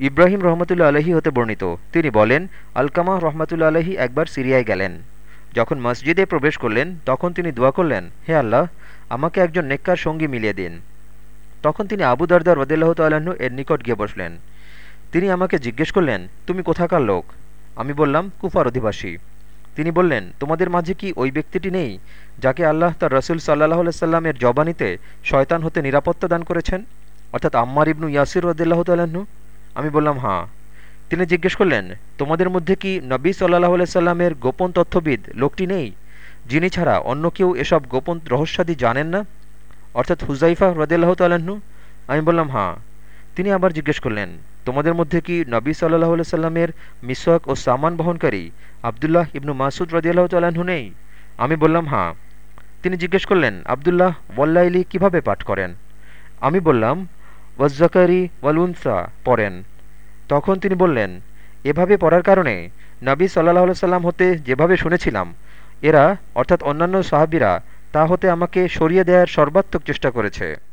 ইব্রাহিম রহমতুল্লা আলহী হতে বর্ণিত। তিনি বলেন আলকামা রহমতুল্লা আলহী একবার সিরিয়ায় গেলেন। যখন মসজিদে প্রবেশ করলেন, তখন তিনি দোয়া করলেন, হে আল্লাহ, আমাকে একজন নেককার সঙ্গী মিলিয়ে দিন। তখন তিনি আবু দারদার রদিল্লাহ তাল্লাহ্ন এর নিকট গিয়ে বসলেন। তিনি আমাকে জিজ্ঞেস করলেন, তুমি কোথাকার লোক? আমি বললাম, কুফার অধিবাসী। তিনি বললেন, তোমাদের মাঝে কি ওই ব্যক্তিটি নেই যাকে আল্লাহ তার রসুল সাল্লাহ সাল্লামের জবানিতে শয়তান হতে নিরাপত্তা দান করেছেন? অর্থাৎ আম্মার ইবনু ইয়াসির রদিল্লাহ তাল্লাহ্ন আমি বললাম হাঁ তিনি জিজ্ঞেস করলেন, তোমাদের মধ্যে কি নবী সাল্লাহ সাল্লামের গোপন তথ্যবিদ লোকটি নেই, যিনি ছাড়া অন্য কেউ এসব গোপন রহস্যাদি জানেন না? অর্থাৎ হুজাইফা রদিল্লাহ তাল্লাহ্ন আমি বললাম হাঁ তিনি আবার জিজ্ঞেস করলেন, তোমাদের মধ্যে কি নবী সাল্লাহ সাল্লামের মিসওয়াক ও সামান বহনকারী আবদুল্লাহ ইবনু মাসুদ রদিয়াল্লাহ তাল্লাহ্ন নেই? আমি বললাম হাঁ তিনি জিজ্ঞেস করলেন, আবদুল্লাহ ওয়াল্লাইলি কীভাবে পাঠ করেন? আমি বললাম ওয়াজ্জাকারি ওয়ালুনসা পড়েন। তখন তিনি বললেন, এভাবে পড়ার কারণে নবী সাল্লাহ সাল্লাম হতে যেভাবে শুনেছিলাম, এরা, অর্থাৎ অন্যান্য সাহাবিরা, তা হতে আমাকে সরিয়ে দেওয়ার সর্বাত্মক চেষ্টা করেছে।